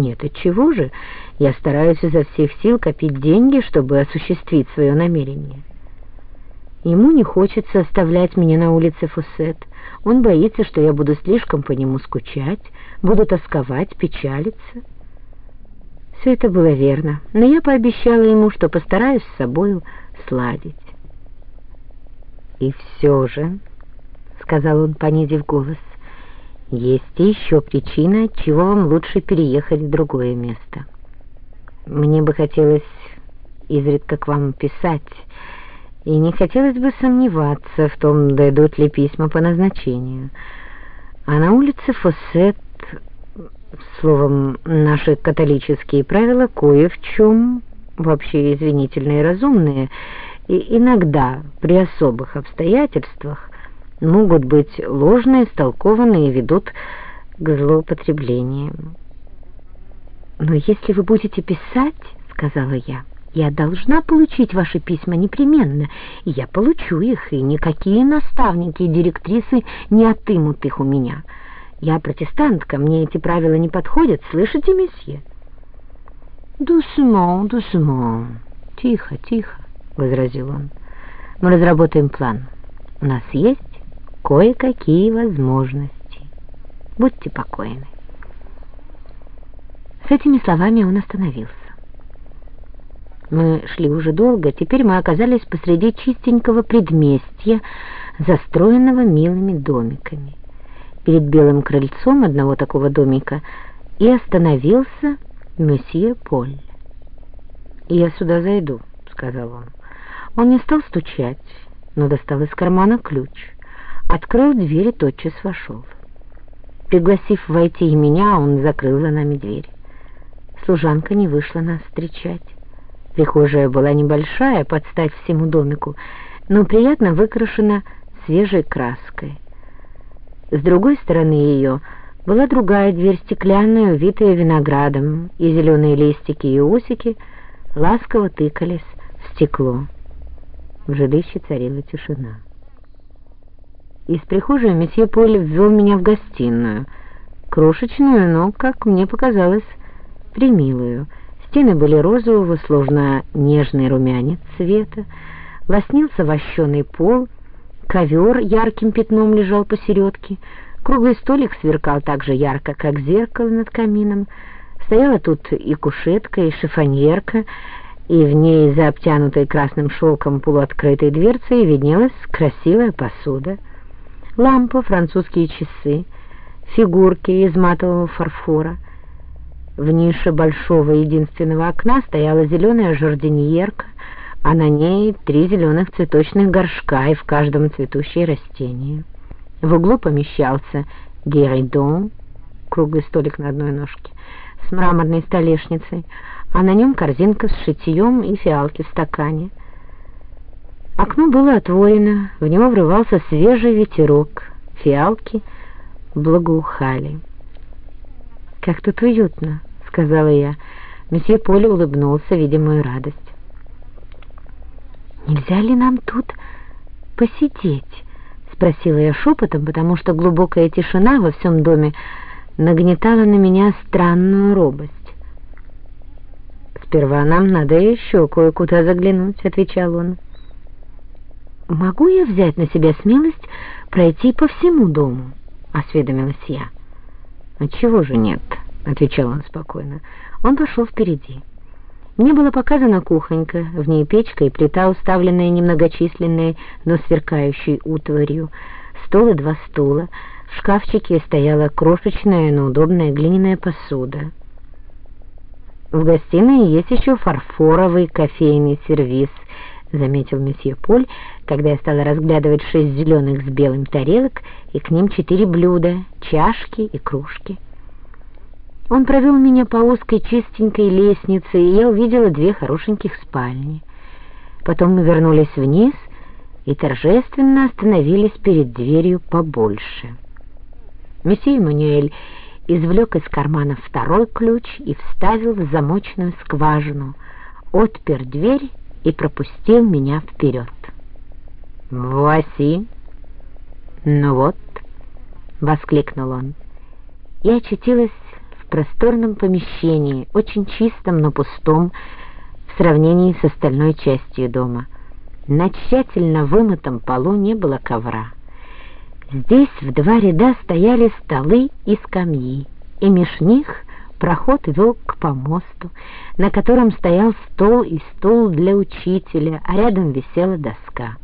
Нет, отчего же? Я стараюсь изо всех сил копить деньги, чтобы осуществить свое намерение. Ему не хочется оставлять меня на улице Фусет. Он боится, что я буду слишком по нему скучать, буду тосковать, печалиться. Все это было верно, но я пообещала ему, что постараюсь с собою сладить. «И все же», — сказал он, понизив голос, — «есть еще причина, чего вам лучше переехать в другое место. Мне бы хотелось изредка к вам писать, и не хотелось бы сомневаться в том, дойдут ли письма по назначению. А на улице Фоссет, словом, наши католические правила кое в чем вообще извинительные и разумные — и иногда при особых обстоятельствах могут быть ложно истолкованы и ведут к злоупотреблениям. «Но если вы будете писать, — сказала я, — я должна получить ваши письма непременно, и я получу их, и никакие наставники и директрисы не отымут их у меня. Я протестантка, мне эти правила не подходят, слышите, месье?» «Дусмо, дусмо, тихо, тихо возразил он. Мы разработаем план. У нас есть кое-какие возможности. Будьте покойны. С этими словами он остановился. Мы шли уже долго, теперь мы оказались посреди чистенького предместья, застроенного милыми домиками. Перед белым крыльцом одного такого домика и остановился месье Поль. «Я сюда зайду», — сказал он. Он не стал стучать, но достал из кармана ключ, открыл дверь и тотчас вошел. Пригласив войти и меня, он закрыл за нами дверь. Служанка не вышла нас встречать. Прихожая была небольшая, под стать всему домику, но приятно выкрашена свежей краской. С другой стороны ее была другая дверь стеклянная, увитая виноградом, и зеленые листики и усики ласково тыкались в стекло. В жилище царила тишина. Из прихожей месье Поль ввел меня в гостиную, крошечную, но, как мне показалось, примилую. Стены были розового, сложно нежный румянец цвета, лоснился вощеный пол, ковер ярким пятном лежал посередке, круглый столик сверкал так же ярко, как зеркало над камином, стояла тут и кушетка, и шифоньерка, и в ней за обтянутой красным шелком полуоткрытой дверцей виднелась красивая посуда, лампа, французские часы, фигурки из матового фарфора. В нише большого единственного окна стояла зеленая жардиньерка, а на ней три зеленых цветочных горшка и в каждом цветущее растение. В углу помещался геридон, круглый столик на одной ножке, с мраморной столешницей, а на нем корзинка с шитьем и фиалки в стакане. Окно было отворено, в него врывался свежий ветерок, фиалки благоухали. «Как тут уютно», — сказала я. Месье Поле улыбнулся, видя мою радость. «Нельзя ли нам тут посидеть?» — спросила я шепотом, потому что глубокая тишина во всем доме нагнетала на меня странную робость. «Сперва нам надо еще кое-куда заглянуть», — отвечал он. «Могу я взять на себя смелость пройти по всему дому?» — осведомилась я. «Отчего же нет?» — отвечал он спокойно. Он пошел впереди. Мне была показана кухонька, в ней печка и плита, уставленная немногочисленной, но сверкающей утварью, стол и два стула. В шкафчике стояла крошечная, но удобная глиняная посуда. В гостиной есть еще фарфоровый кофейный сервиз, заметил месье Поль, когда я стала разглядывать шесть зеленых с белым тарелок и к ним четыре блюда, чашки и кружки. Он провел меня по узкой чистенькой лестнице, и я увидела две хорошеньких спальни. Потом мы вернулись вниз и торжественно остановились перед дверью побольше. Месье Эммануэль извлек из кармана второй ключ и вставил в замочную скважину, отпер дверь и пропустил меня вперед. «Вуаси!» «Ну вот!» — воскликнул он. Я очутилась в просторном помещении, очень чистом, но пустом в сравнении с остальной частью дома. На тщательно вымытом полу не было ковра. Здесь в два ряда стояли столы и скамьи, и меж них проход вел к помосту, на котором стоял стол и стул для учителя, а рядом висела доска.